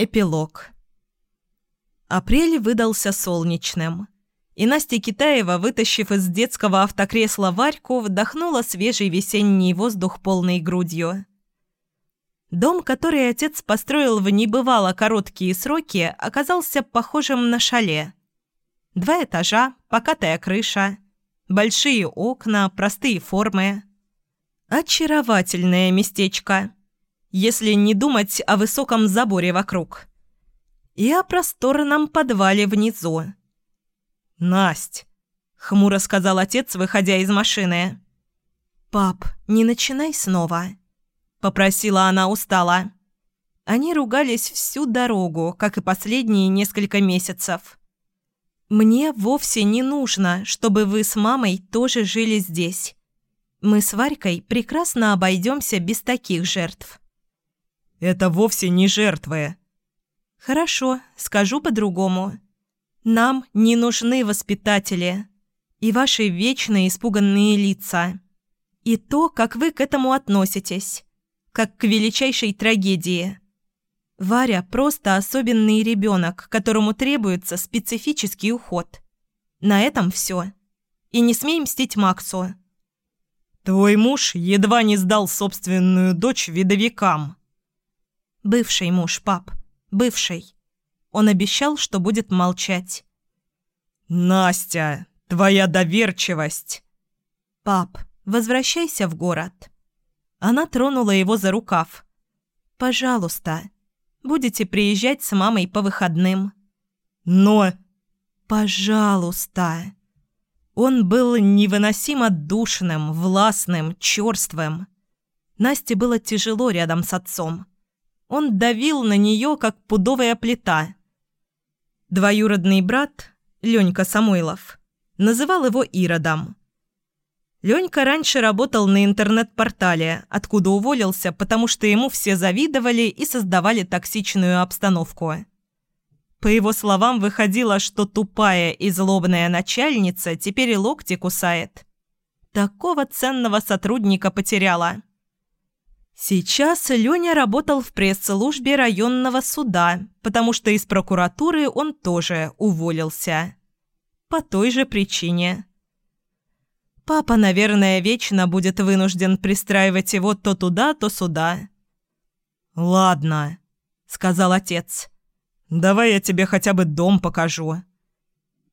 Эпилог. Апрель выдался солнечным, и Настя Китаева, вытащив из детского автокресла Варьку, вдохнула свежий весенний воздух полной грудью. Дом, который отец построил в небывало короткие сроки, оказался похожим на шале. Два этажа, покатая крыша, большие окна, простые формы. Очаровательное местечко, если не думать о высоком заборе вокруг. И о просторном подвале внизу. «Насть!» — хмуро сказал отец, выходя из машины. «Пап, не начинай снова», — попросила она устало. Они ругались всю дорогу, как и последние несколько месяцев. «Мне вовсе не нужно, чтобы вы с мамой тоже жили здесь. Мы с Варькой прекрасно обойдемся без таких жертв». «Это вовсе не жертвы». «Хорошо, скажу по-другому. Нам не нужны воспитатели и ваши вечно испуганные лица. И то, как вы к этому относитесь, как к величайшей трагедии. Варя просто особенный ребенок, которому требуется специфический уход. На этом все. И не смей мстить Максу. Твой муж едва не сдал собственную дочь видовикам. Бывший муж, пап. Бывший. Он обещал, что будет молчать. «Настя, твоя доверчивость!» «Пап, возвращайся в город». Она тронула его за рукав. «Пожалуйста, будете приезжать с мамой по выходным». «Но...» «Пожалуйста». Он был невыносимо душным, властным, черствым. Насте было тяжело рядом с отцом. Он давил на нее, как пудовая плита. Двоюродный брат, Ленька Самойлов, называл его Иродом. Ленька раньше работал на интернет-портале, откуда уволился, потому что ему все завидовали и создавали токсичную обстановку. По его словам, выходило, что тупая и злобная начальница теперь и локти кусает. Такого ценного сотрудника потеряла. Сейчас Леня работал в пресс-службе районного суда, потому что из прокуратуры он тоже уволился. По той же причине. Папа, наверное, вечно будет вынужден пристраивать его то туда, то сюда. «Ладно», — сказал отец. «Давай я тебе хотя бы дом покажу».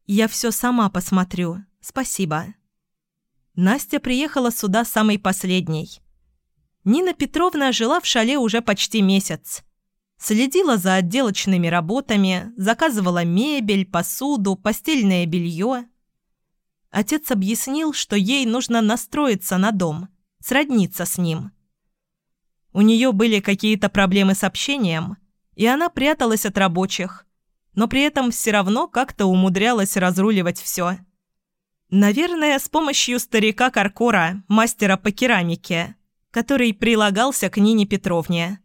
«Я все сама посмотрю. Спасибо». Настя приехала сюда самой последней. Нина Петровна жила в шале уже почти месяц. Следила за отделочными работами, заказывала мебель, посуду, постельное белье. Отец объяснил, что ей нужно настроиться на дом, сродниться с ним. У нее были какие-то проблемы с общением, и она пряталась от рабочих, но при этом все равно как-то умудрялась разруливать все. Наверное, с помощью старика Каркора, мастера по керамике – который прилагался к Нине Петровне.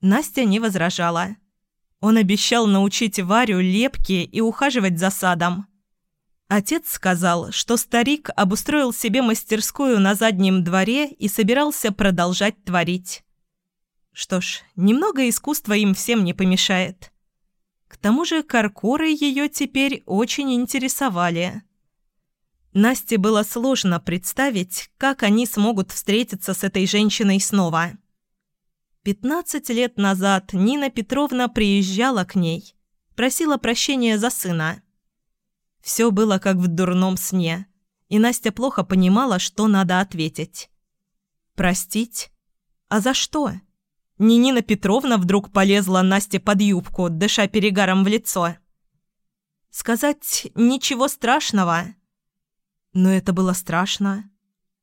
Настя не возражала. Он обещал научить Варю лепке и ухаживать за садом. Отец сказал, что старик обустроил себе мастерскую на заднем дворе и собирался продолжать творить. Что ж, немного искусства им всем не помешает. К тому же каркоры ее теперь очень интересовали. Насте было сложно представить, как они смогут встретиться с этой женщиной снова. Пятнадцать лет назад Нина Петровна приезжала к ней, просила прощения за сына. Все было как в дурном сне, и Настя плохо понимала, что надо ответить. «Простить? А за что?» Не Нина Петровна вдруг полезла Насте под юбку, дыша перегаром в лицо. «Сказать «ничего страшного»?» Но это было страшно.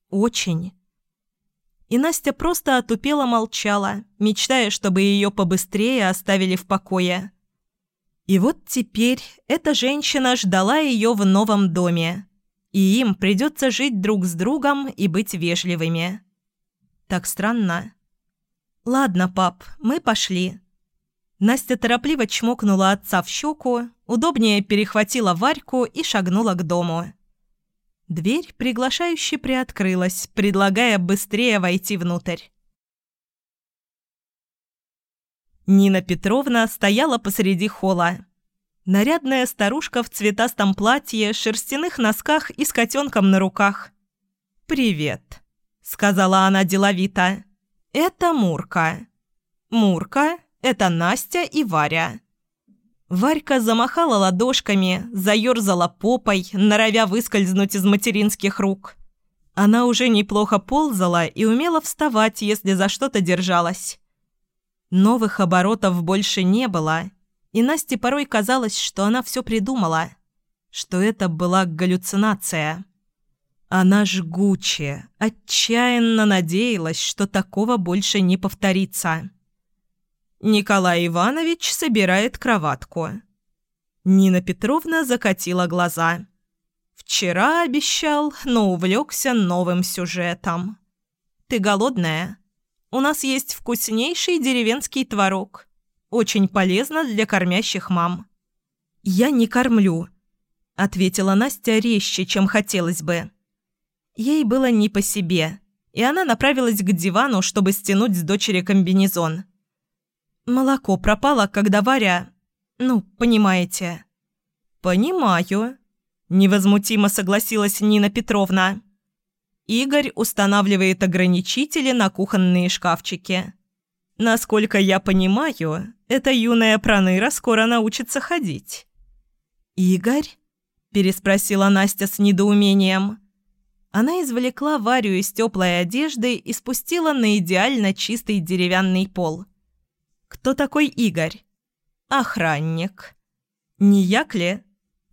Очень. И Настя просто отупела молчала, мечтая, чтобы ее побыстрее оставили в покое. И вот теперь эта женщина ждала ее в новом доме, и им придется жить друг с другом и быть вежливыми. Так странно. «Ладно, пап, мы пошли». Настя торопливо чмокнула отца в щеку, удобнее перехватила Варьку и шагнула к дому. Дверь приглашающе приоткрылась, предлагая быстрее войти внутрь. Нина Петровна стояла посреди холла. Нарядная старушка в цветастом платье, шерстяных носках и с котенком на руках. «Привет», — сказала она деловито. «Это Мурка. Мурка — это Настя и Варя». Варька замахала ладошками, заерзала попой, норовя выскользнуть из материнских рук. Она уже неплохо ползала и умела вставать, если за что-то держалась. Новых оборотов больше не было, и Насте порой казалось, что она все придумала, что это была галлюцинация. Она жгуче, отчаянно надеялась, что такого больше не повторится. Николай Иванович собирает кроватку. Нина Петровна закатила глаза. «Вчера обещал, но увлекся новым сюжетом. Ты голодная?» У нас есть вкуснейший деревенский творог. Очень полезно для кормящих мам». «Я не кормлю», — ответила Настя резче, чем хотелось бы. Ей было не по себе, и она направилась к дивану, чтобы стянуть с дочери комбинезон. Молоко пропало, когда Варя... Ну, понимаете. «Понимаю», — невозмутимо согласилась Нина Петровна. Игорь устанавливает ограничители на кухонные шкафчики. Насколько я понимаю, эта юная проныра скоро научится ходить. «Игорь?» – переспросила Настя с недоумением. Она извлекла Варю из теплой одежды и спустила на идеально чистый деревянный пол. «Кто такой Игорь?» «Охранник». «Не як ли?»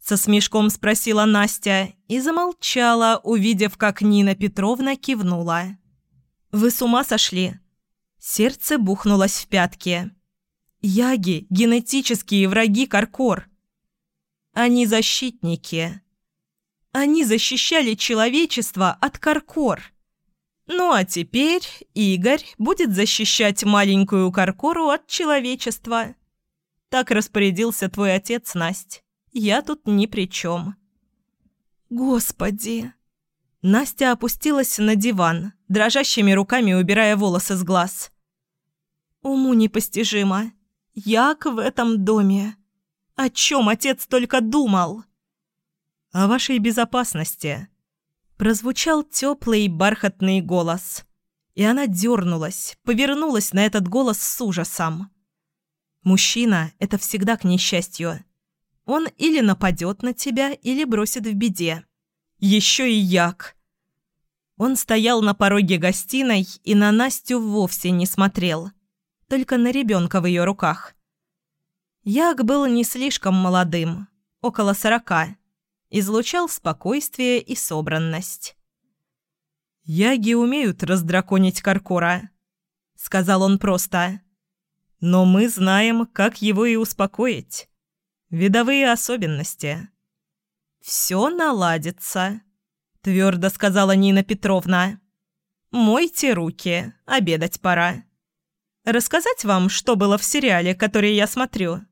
Со смешком спросила Настя и замолчала, увидев, как Нина Петровна кивнула. «Вы с ума сошли?» Сердце бухнулось в пятки. «Яги – генетические враги Каркор. Они защитники. Они защищали человечество от Каркор. Ну а теперь Игорь будет защищать маленькую Каркору от человечества. Так распорядился твой отец, Насть». Я тут ни при чем. Господи! Настя опустилась на диван, дрожащими руками убирая волосы с глаз. Уму непостижимо. Як в этом доме? О чем отец только думал? О вашей безопасности. Прозвучал теплый бархатный голос. И она дернулась, повернулась на этот голос с ужасом. Мужчина – это всегда к несчастью. Он или нападет на тебя, или бросит в беде. Еще и як. Он стоял на пороге гостиной и на Настю вовсе не смотрел. Только на ребенка в ее руках. Як был не слишком молодым, около сорока. Излучал спокойствие и собранность. «Яги умеют раздраконить Каркора», — сказал он просто. «Но мы знаем, как его и успокоить». Видовые особенности. «Все наладится», – твердо сказала Нина Петровна. «Мойте руки, обедать пора. Рассказать вам, что было в сериале, который я смотрю?»